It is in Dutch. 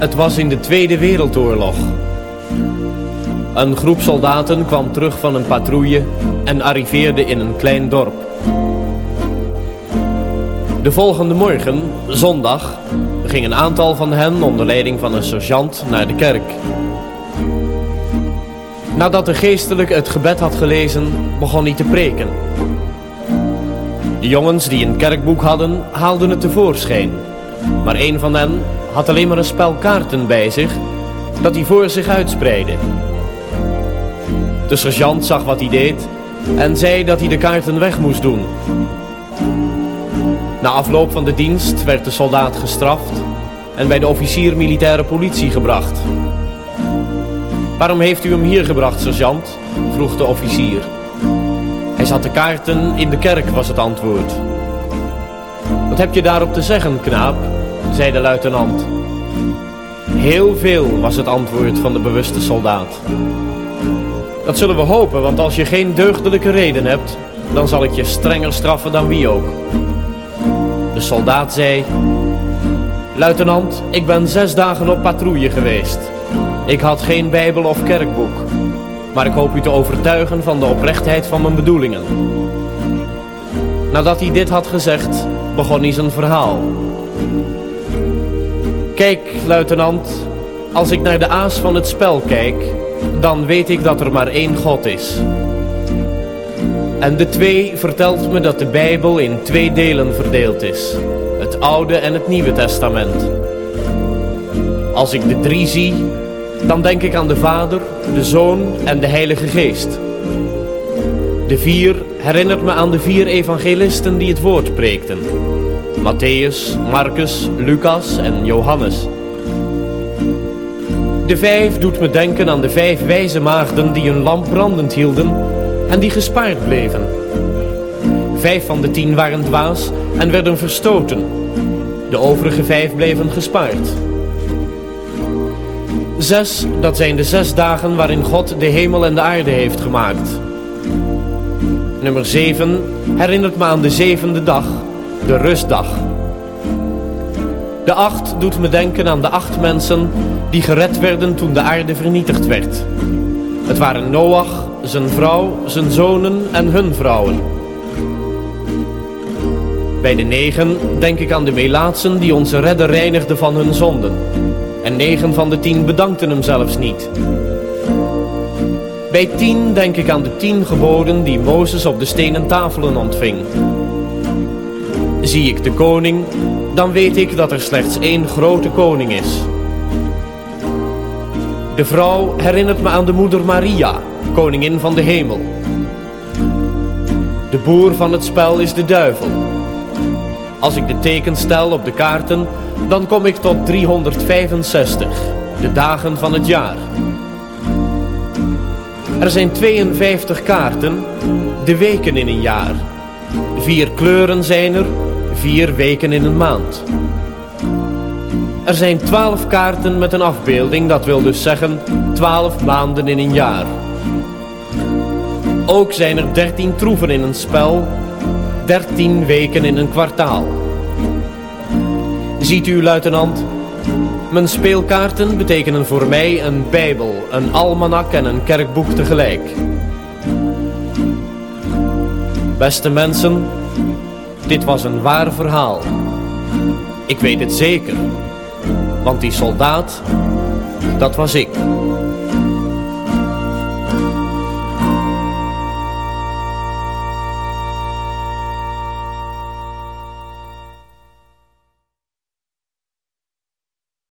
Het was in de Tweede Wereldoorlog. Een groep soldaten kwam terug van een patrouille en arriveerde in een klein dorp. De volgende morgen, zondag, ging een aantal van hen onder leiding van een sergeant naar de kerk. Nadat de geestelijke het gebed had gelezen, begon hij te preken. De jongens die een kerkboek hadden, haalden het tevoorschijn. Maar een van hen had alleen maar een spel kaarten bij zich, dat hij voor zich uitspreidde. De sergeant zag wat hij deed en zei dat hij de kaarten weg moest doen. Na afloop van de dienst werd de soldaat gestraft en bij de officier militaire politie gebracht. Waarom heeft u hem hier gebracht, sergeant? vroeg de officier. Hij zat de kaarten in de kerk, was het antwoord. Wat heb je daarop te zeggen, knaap? Zei de luitenant. Heel veel, was het antwoord van de bewuste soldaat. Dat zullen we hopen, want als je geen deugdelijke reden hebt, dan zal ik je strenger straffen dan wie ook. De soldaat zei, Luitenant, ik ben zes dagen op patrouille geweest. Ik had geen bijbel of kerkboek, maar ik hoop u te overtuigen van de oprechtheid van mijn bedoelingen. Nadat hij dit had gezegd, begon hij zijn verhaal. Kijk, luitenant, als ik naar de aas van het spel kijk, dan weet ik dat er maar één God is. En de twee vertelt me dat de Bijbel in twee delen verdeeld is. Het Oude en het Nieuwe Testament. Als ik de drie zie, dan denk ik aan de Vader, de Zoon en de Heilige Geest. De vier herinnert me aan de vier evangelisten die het woord preekten. Matthäus, Marcus, Lucas en Johannes. De vijf doet me denken aan de vijf wijze maagden die hun lamp brandend hielden en die gespaard bleven. Vijf van de tien waren dwaas en werden verstoten. De overige vijf bleven gespaard. Zes, dat zijn de zes dagen waarin God de hemel en de aarde heeft gemaakt. Nummer zeven herinnert me aan de zevende dag, de rustdag. De acht doet me denken aan de acht mensen die gered werden toen de aarde vernietigd werd. Het waren Noach, zijn vrouw, zijn zonen en hun vrouwen. Bij de negen denk ik aan de melaatsen die onze redder reinigde van hun zonden. En negen van de tien bedankten hem zelfs niet. Bij tien denk ik aan de tien geboden die Mozes op de stenen tafelen ontving. Zie ik de koning, dan weet ik dat er slechts één grote koning is. De vrouw herinnert me aan de moeder Maria, koningin van de hemel. De boer van het spel is de duivel. Als ik de tekens stel op de kaarten, dan kom ik tot 365, de dagen van het jaar. Er zijn 52 kaarten, de weken in een jaar. Vier kleuren zijn er, vier weken in een maand. Er zijn 12 kaarten met een afbeelding, dat wil dus zeggen 12 maanden in een jaar. Ook zijn er 13 troeven in een spel, 13 weken in een kwartaal. Ziet u, luitenant, mijn speelkaarten betekenen voor mij een bijbel, een almanak en een kerkboek tegelijk. Beste mensen, dit was een waar verhaal. Ik weet het zeker, want die soldaat, dat was ik.